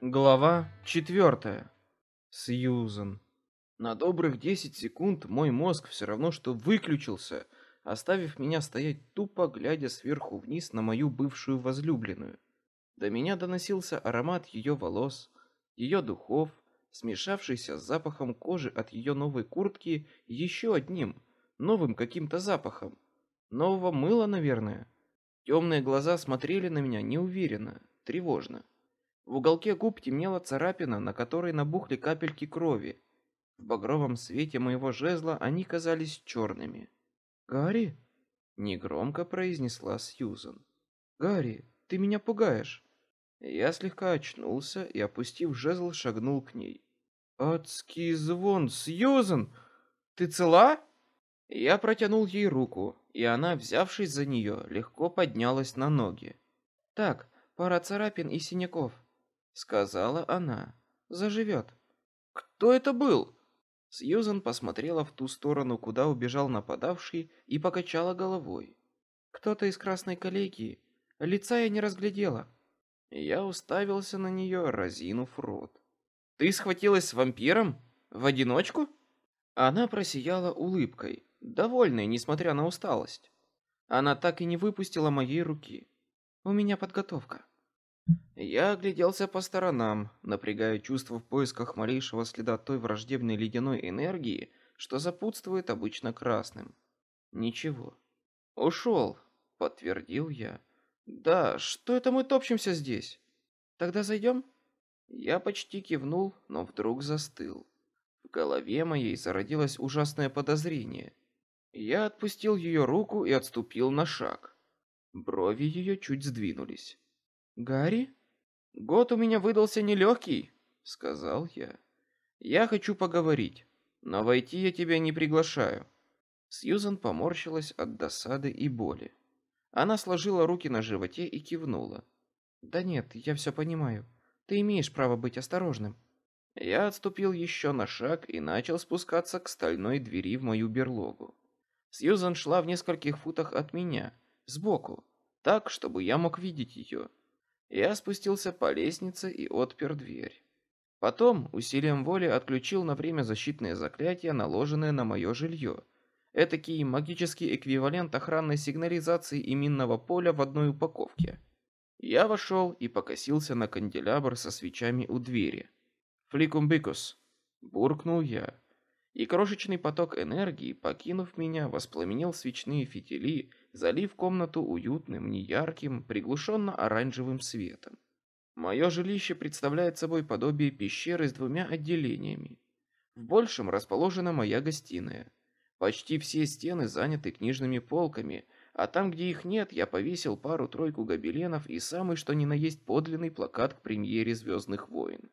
Глава четвертая. Сьюзен. На добрых десять секунд мой мозг все равно что выключился, оставив меня стоять тупо, глядя сверху вниз на мою бывшую возлюбленную. До меня доносился аромат ее волос, ее духов, смешавшийся с запахом кожи от ее новой куртки еще одним, новым каким-то запахом. Нового мыла, наверное. Темные глаза смотрели на меня неуверенно, тревожно. В уголке губ темнела царапина, на которой набухли капельки крови. В багровом свете моего жезла они казались черными. Гарри, негромко произнесла Сьюзан. Гарри, ты меня пугаешь. Я слегка очнулся и, опустив жезл, шагнул к ней. Адский звон, Сьюзан, ты цела? Я протянул ей руку, и она, взявшись за нее, легко поднялась на ноги. Так, пара царапин и синяков, сказала она. Заживет. Кто это был? Сьюзан посмотрела в ту сторону, куда убежал нападавший, и покачала головой. Кто-то из красной коллегии. Лица я не разглядела. Я уставился на нее, разинув рот. Ты схватилась с вампиром в одиночку? Она просияла улыбкой, довольная, несмотря на усталость. Она так и не выпустила моей руки. У меня подготовка. Я огляделся по сторонам, напрягая чувства в поисках малейшего следа той враждебной ледяной энергии, что запутствует обычно красным. Ничего. Ушел, подтвердил я. Да, что это мы топчемся здесь? Тогда зайдем? Я почти кивнул, но вдруг застыл. В голове моей зародилось ужасное подозрение. Я отпустил ее руку и отступил на шаг. Брови ее чуть сдвинулись. Гарри, год у меня выдался нелегкий, сказал я. Я хочу поговорить, но войти я тебя не приглашаю. Сьюзан поморщилась от досады и боли. Она сложила руки на животе и кивнула. Да нет, я все понимаю. Ты имеешь право быть осторожным. Я отступил еще на шаг и начал спускаться к стальной двери в мою берлогу. Сьюзан шла в нескольких футах от меня, сбоку, так, чтобы я мог видеть ее. Я спустился по лестнице и отпер дверь. Потом усилием воли отключил на время защитное заклятие, наложенное на мое жилье. Этакий магический эквивалент охранной сигнализации и минного поля в одной упаковке. Я вошел и покосился на канделябр со свечами у двери. Фликумбикус, буркнул я и крошечный поток энергии, покинув меня, воспламенил свечные фитили, залив комнату уютным, неярким, приглушенно-оранжевым светом. Мое жилище представляет собой подобие пещеры с двумя отделениями. В большем расположена моя гостиная. Почти все стены заняты книжными полками, а там, где их нет, я повесил пару-тройку гобеленов и самый что ни на есть подлинный плакат к премьере Звездных войн.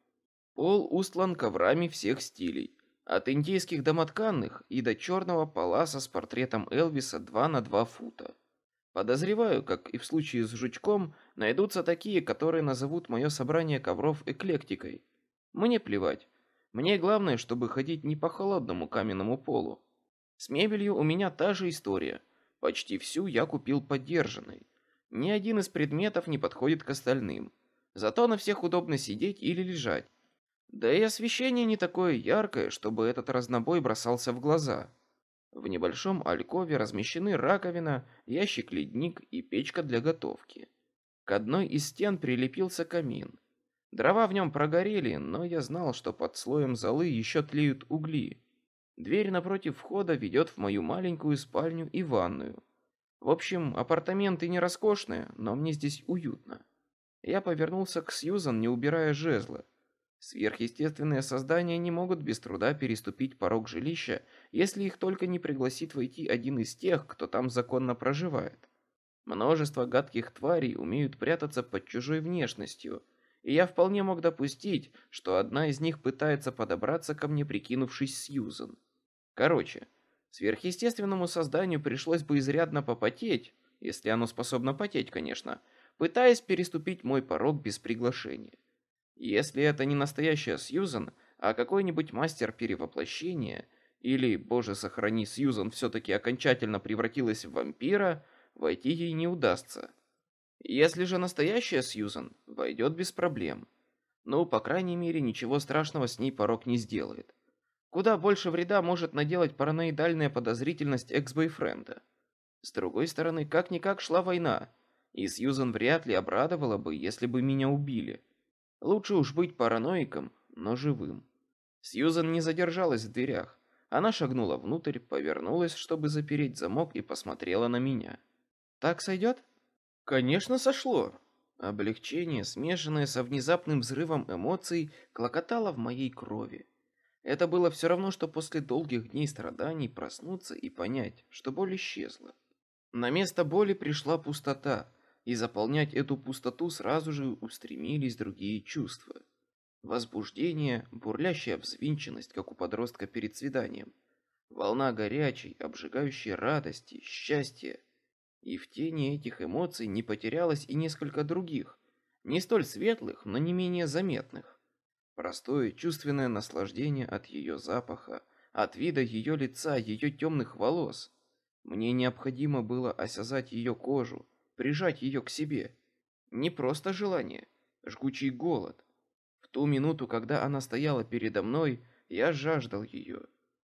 Пол устлан коврами всех стилей, от индийских домотканных и до черного паласа с портретом Элвиса 2 на 2 фута. Подозреваю, как и в случае с жучком, найдутся такие, которые назовут мое собрание ковров эклектикой. Мне плевать. Мне главное, чтобы ходить не по холодному каменному полу. С мебелью у меня та же история. Почти всю я купил подержанной. Ни один из предметов не подходит к остальным. Зато на всех удобно сидеть или лежать. Да и освещение не такое яркое, чтобы этот разнобой бросался в глаза. В небольшом алькове размещены раковина, ящик-ледник и печка для готовки. К одной из стен прилепился камин. Дрова в нем прогорели, но я знал, что под слоем золы еще тлеют угли. Дверь напротив входа ведет в мою маленькую спальню и ванную. В общем, апартаменты не роскошные, но мне здесь уютно. Я повернулся к Сьюзан, не убирая жезла. Сверхъестественные создания не могут без труда переступить порог жилища, если их только не пригласит войти один из тех, кто там законно проживает. Множество гадких тварей умеют прятаться под чужой внешностью, и я вполне мог допустить, что одна из них пытается подобраться ко мне, прикинувшись Сьюзен. Короче, сверхъестественному созданию пришлось бы изрядно попотеть, если оно способно потеть, конечно, пытаясь переступить мой порог без приглашения. Если это не настоящая Сьюзан, а какой-нибудь мастер перевоплощения, или, боже сохрани, Сьюзан все-таки окончательно превратилась в вампира, войти ей не удастся. Если же настоящая Сьюзан, войдет без проблем. Ну, по крайней мере, ничего страшного с ней порог не сделает. Куда больше вреда может наделать параноидальная подозрительность экс-бойфренда. С другой стороны, как-никак шла война, и Сьюзан вряд ли обрадовала бы, если бы меня убили. Лучше уж быть параноиком, но живым. Сьюзан не задержалась в дверях. Она шагнула внутрь, повернулась, чтобы запереть замок, и посмотрела на меня. «Так сойдет?» «Конечно, сошло!» Облегчение, смешанное со внезапным взрывом эмоций, клокотало в моей крови. Это было все равно, что после долгих дней страданий проснуться и понять, что боль исчезла. На место боли пришла пустота, и заполнять эту пустоту сразу же устремились другие чувства. Возбуждение, бурлящая взвинченность, как у подростка перед свиданием, волна горячей, обжигающей радости, счастья, и в тени этих эмоций не потерялось и несколько других, не столь светлых, но не менее заметных. Простое чувственное наслаждение от ее запаха, от вида ее лица, ее темных волос. Мне необходимо было осязать ее кожу, прижать ее к себе. Не просто желание, жгучий голод. В ту минуту, когда она стояла передо мной, я жаждал ее.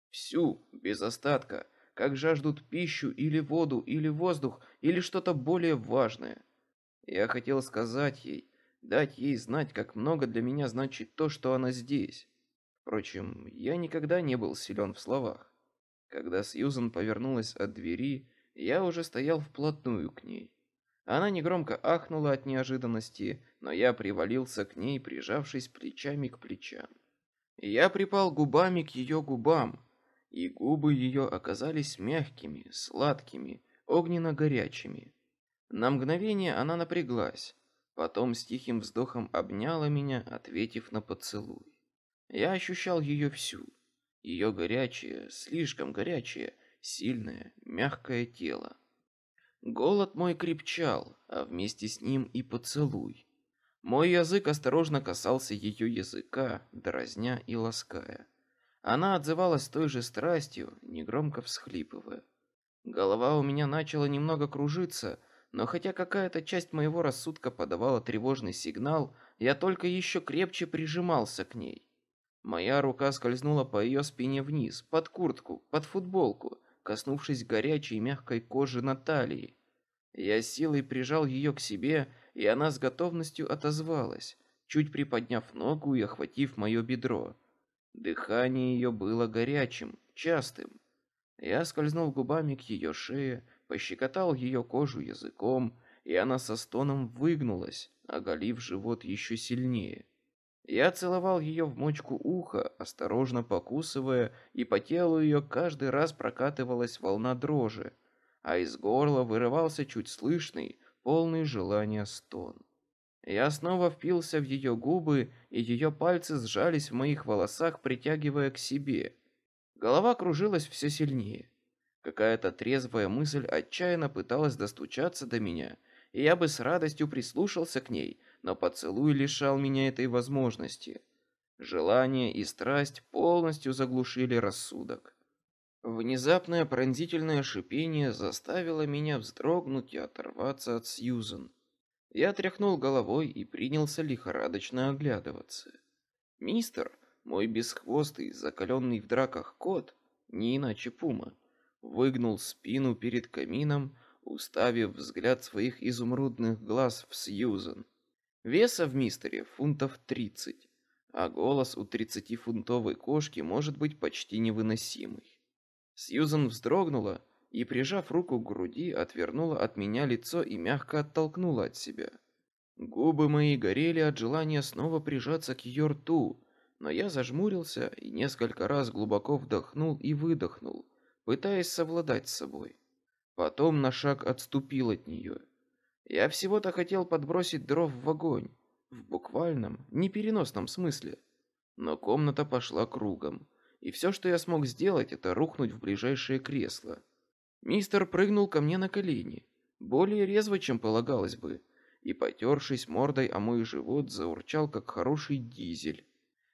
Всю, без остатка, как жаждут пищу или воду, или воздух, или что-то более важное. Я хотел сказать ей, дать ей знать, как много для меня значит то, что она здесь. Впрочем, я никогда не был силен в словах. Когда Сьюзан повернулась от двери, я уже стоял вплотную к ней. Она негромко ахнула от неожиданности, но я привалился к ней, прижавшись плечами к плечам. Я припал губами к ее губам, и губы ее оказались мягкими, сладкими, огненно-горячими. На мгновение она напряглась, потом с тихим вздохом обняла меня, ответив на поцелуй. Я ощущал ее всю, ее горячее, слишком горячее, сильное, мягкое тело. Голод мой крепчал, а вместе с ним и поцелуй. Мой язык осторожно касался ее языка, дразня и лаская. Она отзывалась той же страстью, негромко всхлипывая. Голова у меня начала немного кружиться, но хотя какая-то часть моего рассудка подавала тревожный сигнал, я только еще крепче прижимался к ней. Моя рука скользнула по ее спине вниз, под куртку, под футболку, коснувшись горячей мягкой кожи на талии. Я силой прижал ее к себе, и она с готовностью отозвалась, чуть приподняв ногу и охватив мое бедро. Дыхание ее было горячим, частым. Я скользнул губами к ее шее, пощекотал ее кожу языком, и она со стоном выгнулась, оголив живот еще сильнее. Я целовал ее в мочку уха, осторожно покусывая, и по телу ее каждый раз прокатывалась волна дрожи, а из горла вырывался чуть слышный, полный желания стон. Я снова впился в ее губы, и ее пальцы сжались в моих волосах, притягивая к себе. Голова кружилась все сильнее. Какая-то трезвая мысль отчаянно пыталась достучаться до меня, и я бы с радостью прислушался к ней, но поцелуй лишал меня этой возможности. Желание и страсть полностью заглушили рассудок. Внезапное пронзительное шипение заставило меня вздрогнуть и оторваться от Сьюзен. Я тряхнул головой и принялся лихорадочно оглядываться. Мистер, мой бесхвостый, закаленный в драках кот, не иначе пума, выгнул спину перед камином, уставив взгляд своих изумрудных глаз в Сьюзен. Веса в мистере фунтов тридцать, а голос у тридцатифунтовой кошки может быть почти невыносимый. Сьюзен вздрогнула и, прижав руку к груди, отвернула от меня лицо и мягко оттолкнула от себя. Губы мои горели от желания снова прижаться к ее рту, но я зажмурился и несколько раз глубоко вдохнул и выдохнул, пытаясь совладать с собой. Потом на шаг отступил от нее. Я всего-то хотел подбросить дров в огонь, в буквальном, непереносном смысле. Но комната пошла кругом, и все, что я смог сделать, это рухнуть в ближайшее кресло. Мистер прыгнул ко мне на колени, более резво, чем полагалось бы, и, потершись мордой о мой живот, заурчал, как хороший дизель.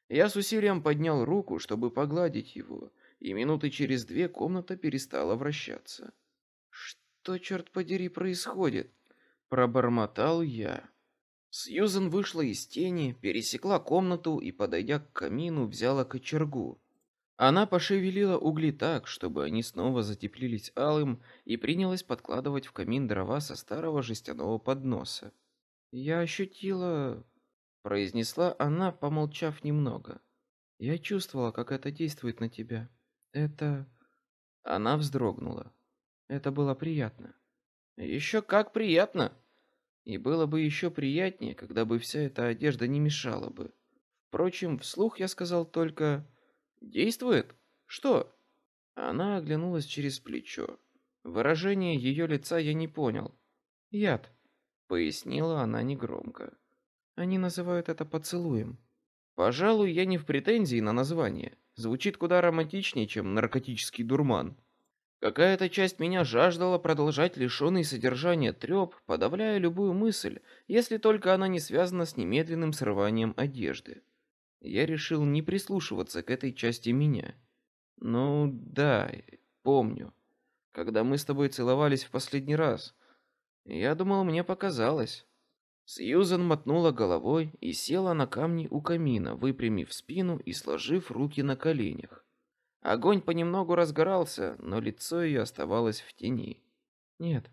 Я с усилием поднял руку, чтобы погладить его, и минуты через две комната перестала вращаться. «Что, черт подери, происходит?» — пробормотал я. Сьюзен вышла из тени, пересекла комнату и, подойдя к камину, взяла кочергу. Она пошевелила угли так, чтобы они снова затеплились алым, и принялась подкладывать в камин дрова со старого жестяного подноса. Я ощутила, произнесла она, помолчав немного. Я чувствовала, как это действует на тебя. Это она вздрогнула. Это было приятно. Еще как приятно. И было бы еще приятнее, когда бы вся эта одежда не мешала бы. Впрочем, вслух я сказал только «Действует? Что?» Она оглянулась через плечо. Выражение ее лица я не понял. «Яд», — пояснила она негромко. «Они называют это поцелуем». «Пожалуй, я не в претензии на название. Звучит куда романтичнее, чем наркотический дурман». Какая-то часть меня жаждала продолжать лишенный содержания треп, подавляя любую мысль, если только она не связана с немедленным срыванием одежды. Я решил не прислушиваться к этой части меня. Ну да, помню, когда мы с тобой целовались в последний раз. Я думал, мне показалось. Сьюзен мотнула головой и села на камни у камина, выпрямив спину и сложив руки на коленях. Огонь понемногу разгорался, но лицо ее оставалось в тени. Нет,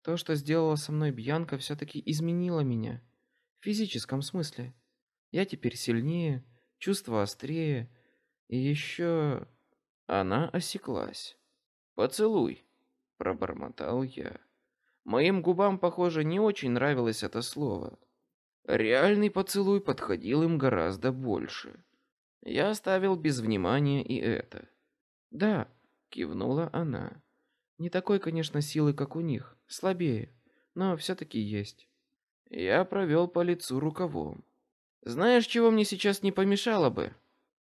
то, что сделала со мной Бьянка, все-таки изменило меня. В физическом смысле. Я теперь сильнее, чувства острее, и еще... Она осеклась. «Поцелуй», — пробормотал я. Моим губам, похоже, не очень нравилось это слово. Реальный поцелуй подходил им гораздо больше. Я оставил без внимания и это. Да, кивнула она. Не такой, конечно, силы, как у них, слабее, но все-таки есть. Я провел по лицу рукавом. Знаешь, чего мне сейчас не помешало бы?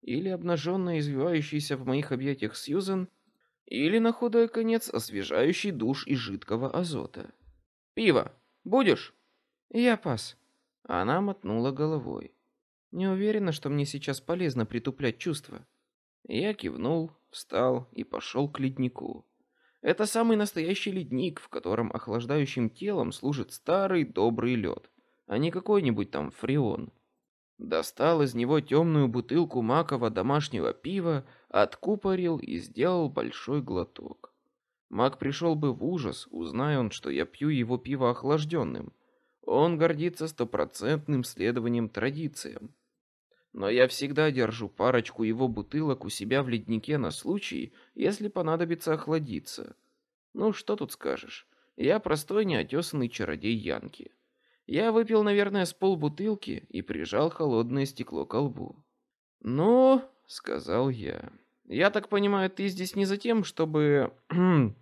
Или обнаженная, извивающаяся в моих объятиях Сьюзен, или на худой конец освежающий душ из жидкого азота. Пиво будешь? Я пас. Она мотнула головой. Не уверена, что мне сейчас полезно притуплять чувства. Я кивнул, встал и пошел к леднику. Это самый настоящий ледник, в котором охлаждающим телом служит старый добрый лед, а не какой-нибудь там фреон. Достал из него темную бутылку макового домашнего пива, откупорил и сделал большой глоток. Мак пришел бы в ужас, узная он, что я пью его пиво охлажденным. Он гордится стопроцентным следованием традициям но я всегда держу парочку его бутылок у себя в леднике на случай, если понадобится охладиться. Ну что тут скажешь? Я простой неотесанный чародей Янки. Я выпил, наверное, с полбутылки и прижал холодное стекло к лбу. Ну, сказал я. Я так понимаю, ты здесь не за тем, чтобы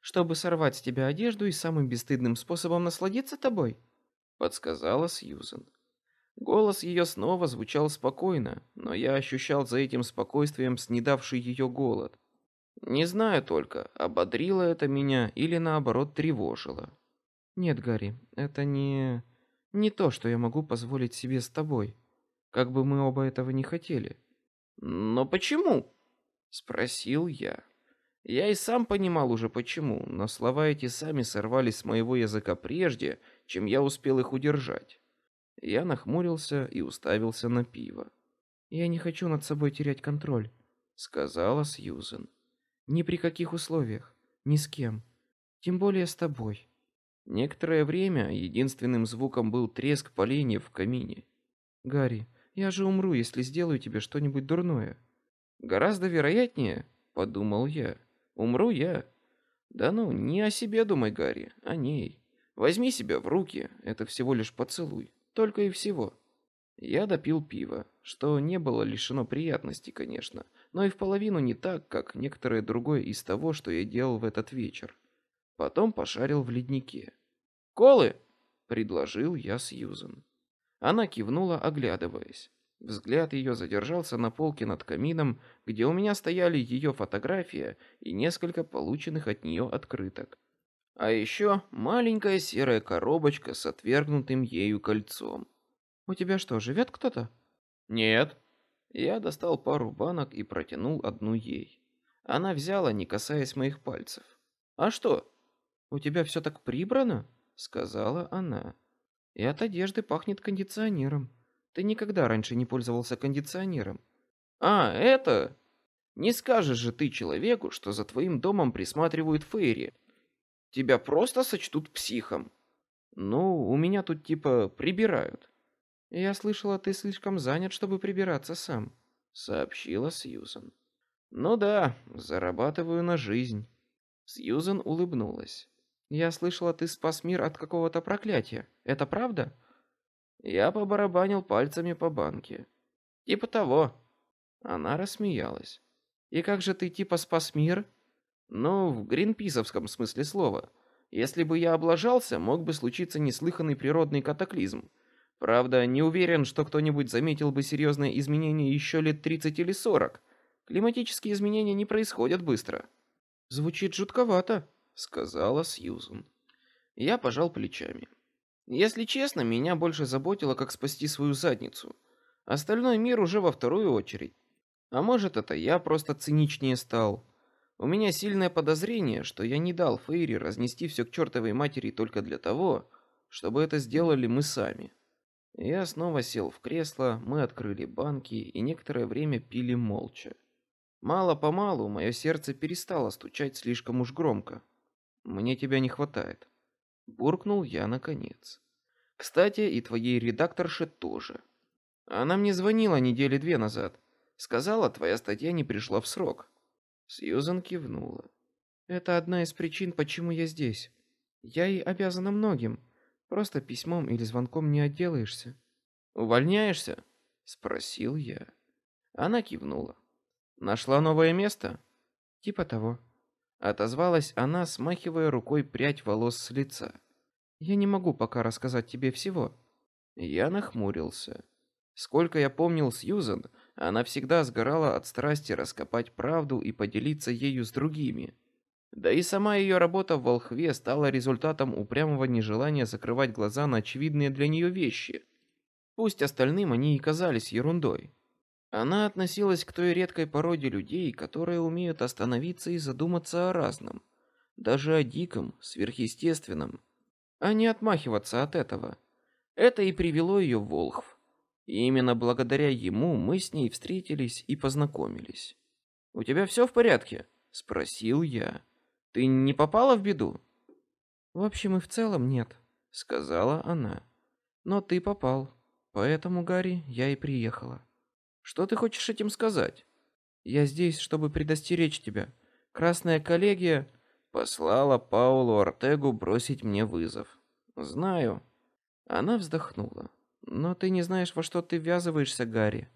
чтобы сорвать с тебя одежду и самым бесстыдным способом насладиться тобой, подсказала Сьюзен. Голос ее снова звучал спокойно, но я ощущал за этим спокойствием снедавший ее голод. Не знаю только, ободрило это меня или наоборот тревожило. Нет, Гарри, это не не то, что я могу позволить себе с тобой, как бы мы оба этого не хотели. Но почему? спросил я. Я и сам понимал уже почему, но слова эти сами сорвались с моего языка прежде, чем я успел их удержать. Я нахмурился и уставился на пиво. Я не хочу над собой терять контроль, сказала Сьюзен. Ни при каких условиях, ни с кем, тем более с тобой. Некоторое время единственным звуком был треск поленьев в камине. Гарри, я же умру, если сделаю тебе что-нибудь дурное. Гораздо вероятнее, подумал я, умру я. Да ну, не о себе думай, Гарри, о ней. Возьми себя в руки, это всего лишь поцелуй. Только и всего. Я допил пиво, что не было лишено приятности, конечно, но и в половину не так, как некоторое другое из того, что я делал в этот вечер. Потом пошарил в леднике. «Колы!» — предложил я Сьюзен. Она кивнула, оглядываясь. Взгляд ее задержался на полке над камином, где у меня стояли ее фотография и несколько полученных от нее открыток. А еще маленькая серая коробочка с отвергнутым ею кольцом. У тебя что, живет кто-то? Нет. Я достал пару банок и протянул одну ей. Она взяла, не касаясь моих пальцев. А что? У тебя все так прибрано? сказала она. И от одежды пахнет кондиционером. Ты никогда раньше не пользовался кондиционером. А, это... Не скажешь же ты человеку, что за твоим домом присматривают Фейри. Тебя просто сочтут психом. Ну, у меня тут типа прибирают. Я слышала, ты слишком занят, чтобы прибираться сам, сообщила Сьюзан. Ну да, зарабатываю на жизнь. Сьюзан улыбнулась. Я слышала, ты спас мир от какого-то проклятия. Это правда? Я побарабанил пальцами по банке. Типа того. Она рассмеялась. И как же ты типа спас мир? Ну, в гринписовском смысле слова. Если бы я облажался, мог бы случиться неслыханный природный катаклизм. Правда, не уверен, что кто-нибудь заметил бы серьезные изменения еще лет 30 или 40. Климатические изменения не происходят быстро. Звучит жутковато, сказала Сьюзен. Я пожал плечами. Если честно, меня больше заботило, как спасти свою задницу. Остальной мир уже во вторую очередь. А может, это я просто циничнее стал. У меня сильное подозрение, что я не дал Фейри разнести все к чертовой матери только для того, чтобы это сделали мы сами. Я снова сел в кресло, мы открыли банки и некоторое время пили молча. Мало-помалу мое сердце перестало стучать слишком уж громко. Мне тебя не хватает, буркнул я наконец. Кстати, и твоей редакторше тоже. Она мне звонила недели две назад. Сказала, твоя статья не пришла в срок. Сьюзан кивнула. Это одна из причин, почему я здесь. Я ей обязана многим. Просто письмом или звонком не отделаешься. Увольняешься? спросил я. Она кивнула. Нашла новое место? Типа того. Отозвалась она, смахивая рукой прядь волос с лица. Я не могу пока рассказать тебе всего. Я нахмурился. Сколько я помнил Сьюзан, она всегда сгорала от страсти раскопать правду и поделиться ею с другими. Да и сама ее работа в Волхве стала результатом упрямого нежелания закрывать глаза на очевидные для нее вещи. Пусть остальным они и казались ерундой. Она относилась к той редкой породе людей, которые умеют остановиться и задуматься о разном, даже о диком, сверхъестественном, а не отмахиваться от этого. Это и привело ее в Волхв. И именно благодаря ему мы с ней встретились и познакомились. У тебя все в порядке? – спросил я. Ты не попала в беду? В общем и в целом нет, сказала она. Но ты попал, поэтому Гарри я и приехала. Что ты хочешь этим сказать? Я здесь, чтобы предостеречь тебя. Красная коллегия послала Паулу Артегу бросить мне вызов. Знаю. Она вздохнула. Но ты не знаешь, во что ты ввязываешься, Гарри.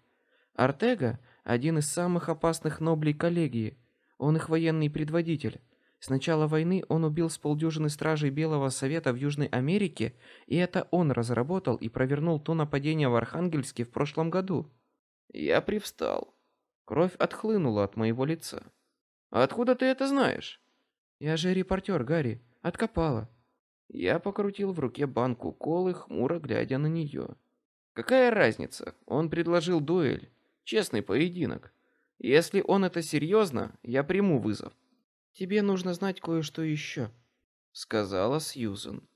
Артега один из самых опасных ноблей коллегии. Он их военный предводитель. С начала войны он убил с полдюжины стражей Белого Совета в Южной Америке, и это он разработал и провернул то нападение в Архангельске в прошлом году. Я привстал. Кровь отхлынула от моего лица. А откуда ты это знаешь? Я же репортер, Гарри. Откопала. Я покрутил в руке банку колы, хмуро глядя на нее. Какая разница? Он предложил дуэль, честный поединок. Если он это серьезно, я приму вызов. Тебе нужно знать кое-что еще, сказала Сьюзен.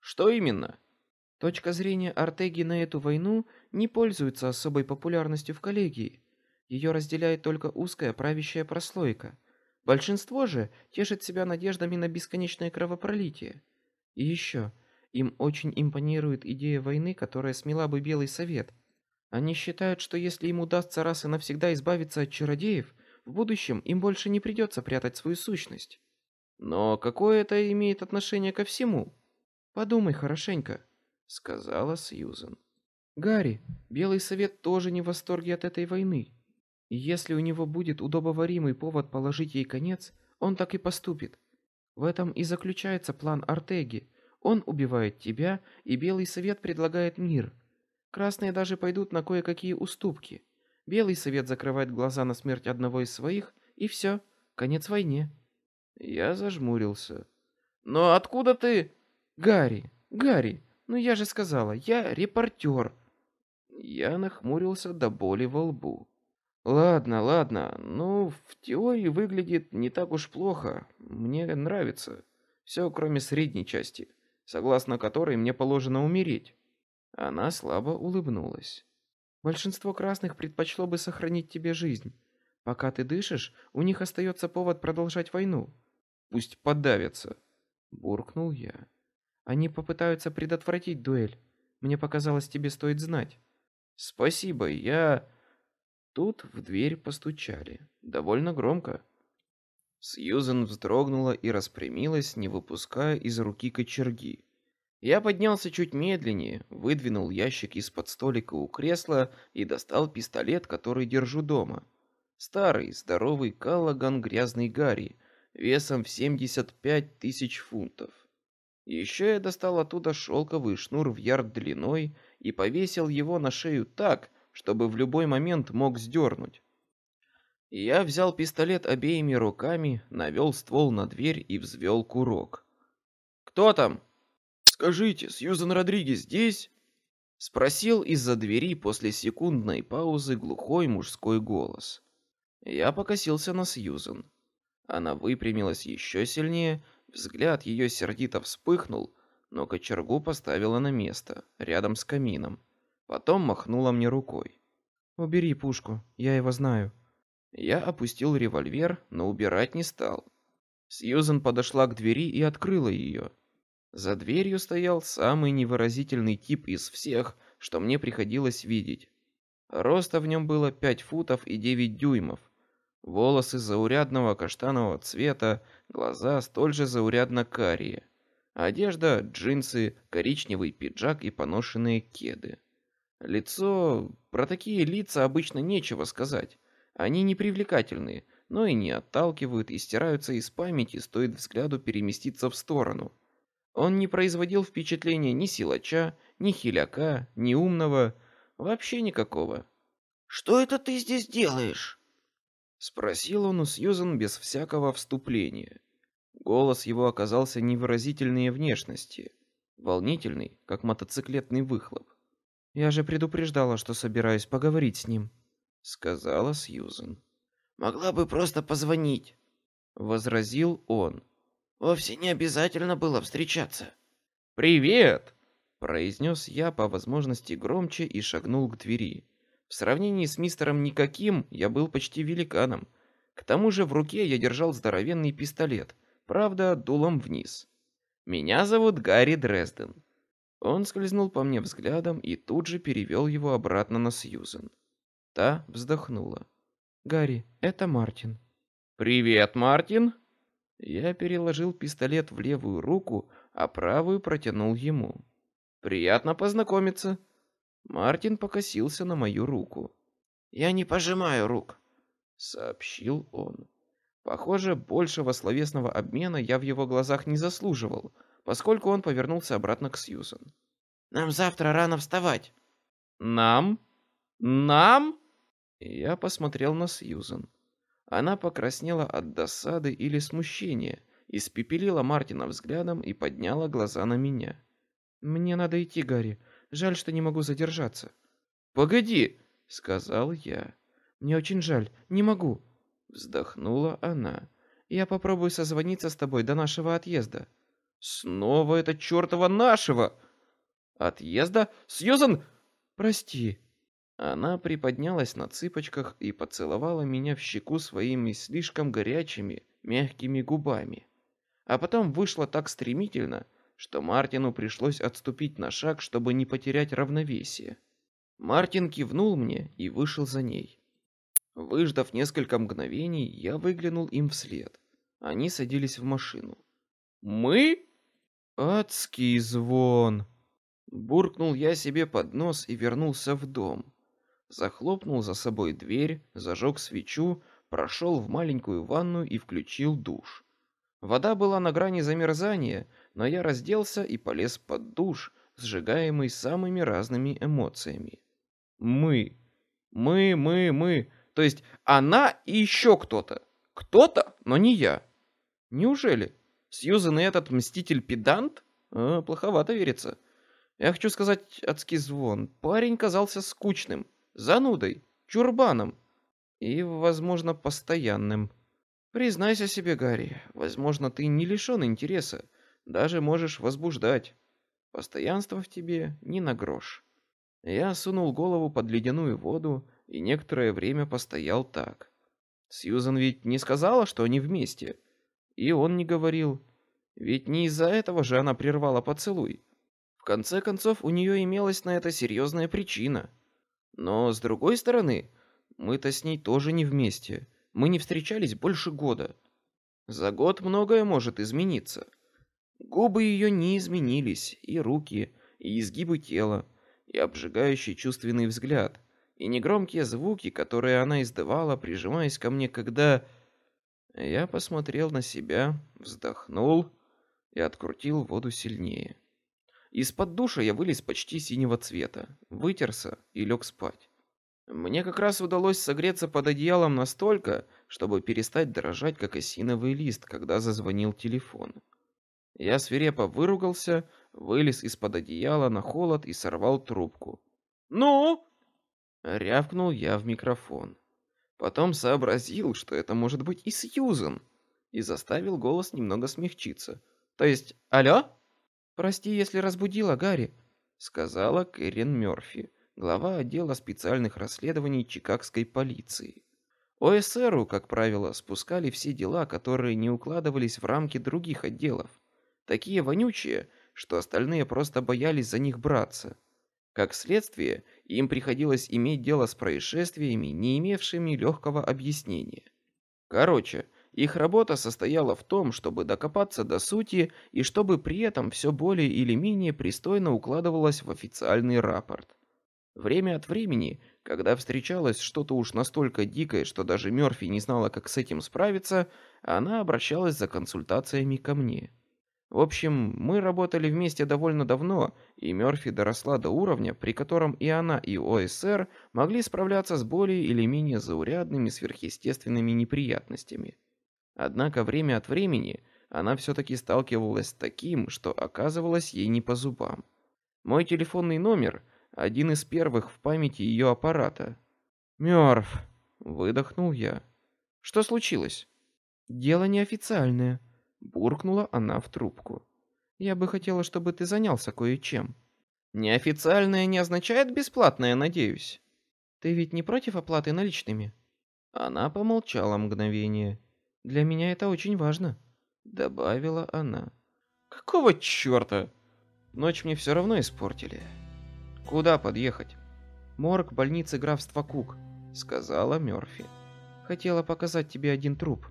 Что именно? Точка зрения Артеги на эту войну не пользуется особой популярностью в коллегии. Ее разделяет только узкая правящая прослойка. Большинство же тешит себя надеждами на бесконечное кровопролитие. И еще, им очень импонирует идея войны, которая смела бы Белый Совет. Они считают, что если им удастся раз и навсегда избавиться от чародеев, в будущем им больше не придется прятать свою сущность. Но какое это имеет отношение ко всему? Подумай хорошенько сказала Сьюзен. Гарри, Белый Совет тоже не в восторге от этой войны. Если у него будет удобоваримый повод положить ей конец, он так и поступит. В этом и заключается план Артеги. Он убивает тебя, и Белый Совет предлагает мир. Красные даже пойдут на кое-какие уступки. Белый Совет закрывает глаза на смерть одного из своих, и все, конец войне. Я зажмурился. Но откуда ты, Гарри? Гарри, ну я же сказала, я репортер. Я нахмурился до боли во лбу. Ладно, ладно. Ну, в теории выглядит не так уж плохо. Мне нравится. Все, кроме средней части, согласно которой мне положено умереть. Она слабо улыбнулась. Большинство красных предпочло бы сохранить тебе жизнь. Пока ты дышишь, у них остается повод продолжать войну. Пусть подавятся, буркнул я. Они попытаются предотвратить дуэль. Мне показалось, тебе стоит знать. Спасибо, я Тут в дверь постучали, довольно громко. Сьюзен вздрогнула и распрямилась, не выпуская из руки кочерги. Я поднялся чуть медленнее, выдвинул ящик из-под столика у кресла и достал пистолет, который держу дома. Старый, здоровый Каллаган грязный Гарри, весом в 75 тысяч фунтов. Еще я достал оттуда шелковый шнур в ярд длиной и повесил его на шею так, чтобы в любой момент мог сдернуть. Я взял пистолет обеими руками, навел ствол на дверь и взвел курок. Кто там? Скажите, Сьюзен Родригес здесь? Спросил из-за двери после секундной паузы глухой мужской голос. Я покосился на Сьюзен. Она выпрямилась еще сильнее, взгляд ее сердито вспыхнул, но кочергу поставила на место, рядом с камином. Потом махнула мне рукой. Убери пушку, я его знаю. Я опустил револьвер, но убирать не стал. Сьюзен подошла к двери и открыла ее. За дверью стоял самый невыразительный тип из всех, что мне приходилось видеть. Роста в нем было пять футов и девять дюймов. Волосы заурядного каштанового цвета, глаза столь же заурядно карие. Одежда, джинсы, коричневый пиджак и поношенные кеды. Лицо... Про такие лица обычно нечего сказать. Они не привлекательные, но и не отталкивают и стираются из памяти, стоит взгляду переместиться в сторону. Он не производил впечатления ни силача, ни хиляка, ни умного, вообще никакого. Что это ты здесь делаешь? Спросил он у Сьюзен без всякого вступления. Голос его оказался невыразительной внешности, волнительный, как мотоциклетный выхлоп. Я же предупреждала, что собираюсь поговорить с ним, сказала Сьюзен. Могла бы просто позвонить, возразил он. Вовсе не обязательно было встречаться. Привет, произнес я по возможности громче и шагнул к двери. В сравнении с мистером никаким я был почти великаном. К тому же в руке я держал здоровенный пистолет, правда, дулом вниз. Меня зовут Гарри Дрезден. Он скользнул по мне взглядом и тут же перевел его обратно на Сьюзен. Та вздохнула. Гарри, это Мартин. Привет, Мартин. Я переложил пистолет в левую руку, а правую протянул ему. Приятно познакомиться. Мартин покосился на мою руку. Я не пожимаю рук, сообщил он. Похоже, большего словесного обмена я в его глазах не заслуживал поскольку он повернулся обратно к Сьюзен. Нам завтра рано вставать. Нам? Нам? Я посмотрел на Сьюзен. Она покраснела от досады или смущения, испепелила Мартина взглядом и подняла глаза на меня. Мне надо идти, Гарри. Жаль, что не могу задержаться. Погоди, сказал я. Мне очень жаль, не могу. Вздохнула она. Я попробую созвониться с тобой до нашего отъезда. Снова это чертова нашего отъезда, Сьюзен, прости. Она приподнялась на цыпочках и поцеловала меня в щеку своими слишком горячими, мягкими губами, а потом вышла так стремительно, что Мартину пришлось отступить на шаг, чтобы не потерять равновесие. Мартин кивнул мне и вышел за ней. Выждав несколько мгновений, я выглянул им вслед. Они садились в машину. Мы? Адский звон. Буркнул я себе под нос и вернулся в дом. Захлопнул за собой дверь, зажег свечу, прошел в маленькую ванную и включил душ. Вода была на грани замерзания, но я разделся и полез под душ, сжигаемый самыми разными эмоциями. Мы, мы, мы, мы, то есть она и еще кто-то, кто-то, но не я. Неужели? Сьюзен и этот мститель-педант? А, плоховато верится. Я хочу сказать адский звон. Парень казался скучным, занудой, чурбаном и, возможно, постоянным. Признайся себе, Гарри, возможно, ты не лишен интереса, даже можешь возбуждать. Постоянство в тебе ни на грош. Я сунул голову под ледяную воду и некоторое время постоял так. Сьюзан ведь не сказала, что они вместе, и он не говорил. Ведь не из-за этого же она прервала поцелуй. В конце концов, у нее имелась на это серьезная причина. Но с другой стороны, мы-то с ней тоже не вместе. Мы не встречались больше года. За год многое может измениться. Губы ее не изменились, и руки, и изгибы тела, и обжигающий чувственный взгляд, и негромкие звуки, которые она издавала, прижимаясь ко мне, когда я посмотрел на себя, вздохнул и открутил воду сильнее. Из-под душа я вылез почти синего цвета, вытерся и лег спать. Мне как раз удалось согреться под одеялом настолько, чтобы перестать дрожать, как осиновый лист, когда зазвонил телефон. Я свирепо выругался, вылез из-под одеяла на холод и сорвал трубку. «Ну?» — рявкнул я в микрофон. Потом сообразил, что это может быть и Сьюзен, и заставил голос немного смягчиться. То есть, алло? Прости, если разбудила, Гарри, сказала Кэрин Мёрфи, глава отдела специальных расследований Чикагской полиции. ОСРу, как правило, спускали все дела, которые не укладывались в рамки других отделов. Такие вонючие, что остальные просто боялись за них браться. Как следствие, им приходилось иметь дело с происшествиями, не имевшими легкого объяснения. Короче, их работа состояла в том, чтобы докопаться до сути и чтобы при этом все более или менее пристойно укладывалось в официальный рапорт. Время от времени, когда встречалось что-то уж настолько дикое, что даже Мёрфи не знала, как с этим справиться, она обращалась за консультациями ко мне. В общем, мы работали вместе довольно давно, и Мёрфи доросла до уровня, при котором и она, и ОСР могли справляться с более или менее заурядными сверхъестественными неприятностями. Однако время от времени она все-таки сталкивалась с таким, что оказывалось ей не по зубам. Мой телефонный номер – один из первых в памяти ее аппарата. «Мёрф», – выдохнул я. «Что случилось?» «Дело неофициальное», буркнула она в трубку. Я бы хотела, чтобы ты занялся кое-чем. Неофициальное не означает бесплатное, надеюсь. Ты ведь не против оплаты наличными? Она помолчала мгновение. Для меня это очень важно, добавила она. Какого чёрта? Ночь мне все равно испортили. Куда подъехать? Морг больницы графства Кук, сказала Мёрфи. Хотела показать тебе один труп.